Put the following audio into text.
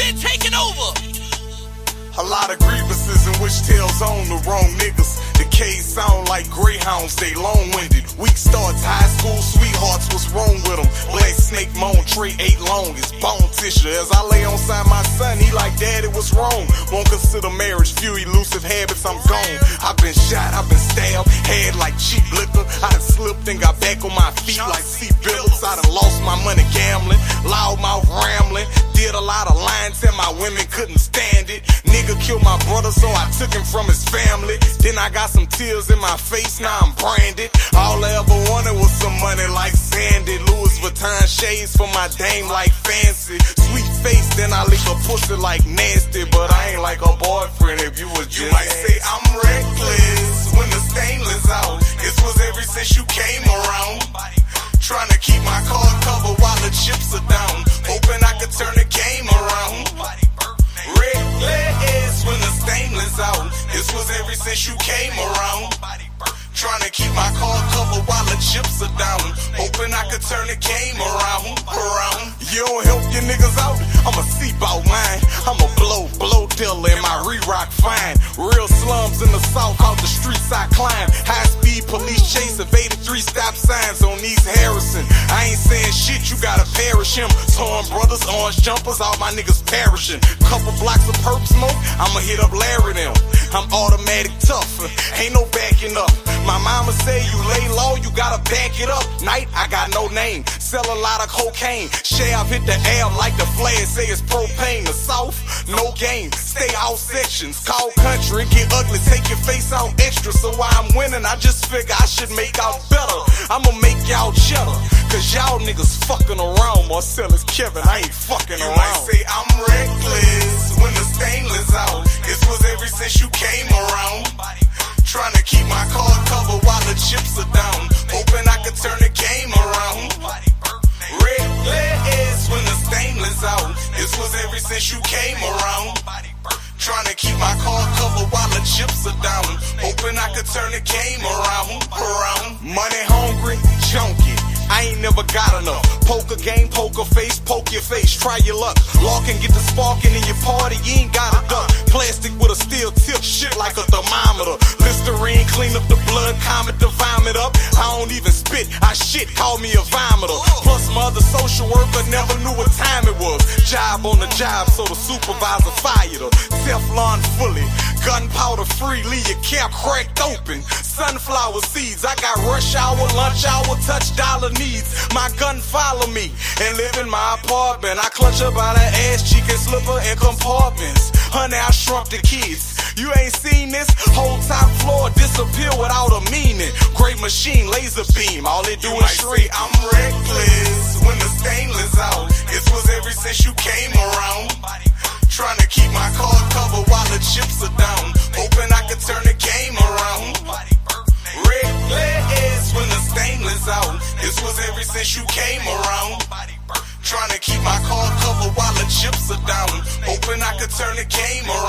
been taken over lot of grievances and which tales on the wrong niggas. The K's sound like greyhounds, they long-winded. Weak starts, high school sweethearts, what's wrong with them? Black snake moan, tray eight longest, bone tissue. As I lay on side my son, he like, daddy, what's wrong? Won't consider marriage, few elusive habits, I'm gone. I've been shot, I've been stabbed, head like cheap liquor. I done slipped and got back on my feet like C. Phillips. I done lost my money gambling, loudmouth rambling. Did a lot of lines and my women couldn't stand killed my brother, so I took him from his family. Then I got some tears in my face, now I'm branded. All I ever wanted was some money like Sandy. Louis Vuitton shades for my dame like fancy. Sweet face, then I lick a pussy like nasty. But I ain't like a boyfriend if you was just. You might say I'm reckless when the stainless out. This was ever since you came around. Trying to keep my car covered while the chips are down. Hoping I could turn the game was ever since you came around. Trying to keep my car covered while the chips are down. Hoping I could turn the game around, around. You don't help your niggas out, I'ma see about mine. I'ma blow, blow dealer in my re-rock fine. Real slums in the south, out the streets I climb. High speed police chase, evaded three stop signs on East Harrison. I ain't saying shit, you gotta perish him. Torn brothers, orange jumpers, all my niggas perishing. Couple blocks of perp smoke, I'ma hit up Larry them. I'm automatic tough, ain't no backing up. My mama say you lay low, you gotta back it up. Night, I got no name. Sell a lot of cocaine. Shave hit the air like the flag say it's propane. The South, no game. Stay out sections. Call country, get ugly, take your face out extra. So while I'm winning, I just figure I should make out better. I'ma make y'all cheddar. Cause y'all niggas fucking around. Marcellus Kevin, I ain't fucking around. You might say I'm reckless when the stainless out. This was every since since you came around. Trying to keep my car covered while the chips are down. Hoping I could turn the game around, around. Money hungry, junkie. I ain't never got enough. Poker game, poker face, poke your face, try your luck. Lock and get the sparking in your party, you ain't got a duck. Plastic with a steel tip, shit like a thermometer. Listerine, clean up the blood, comet the vomit up. I don't even spit, I shit, call me a vomiter. Plus my other social worker never knew what time. Job on the job, so the supervisor fired her. Teflon fully, gunpowder freely, your cap cracked open. Sunflower seeds, I got rush hour, lunch hour, touch dollar needs. My gun follow me and live in my apartment. I clutch up out her ass, cheek and slipper in compartments. Honey, I shrunk the kids. You ain't seen this whole top floor disappear without a meaning. Great machine, laser beam, all it do You is might. I'm reckless when the stainless out. This was ever since you came around. Trying to keep my car covered while the chips are down. Hoping I could turn the game around.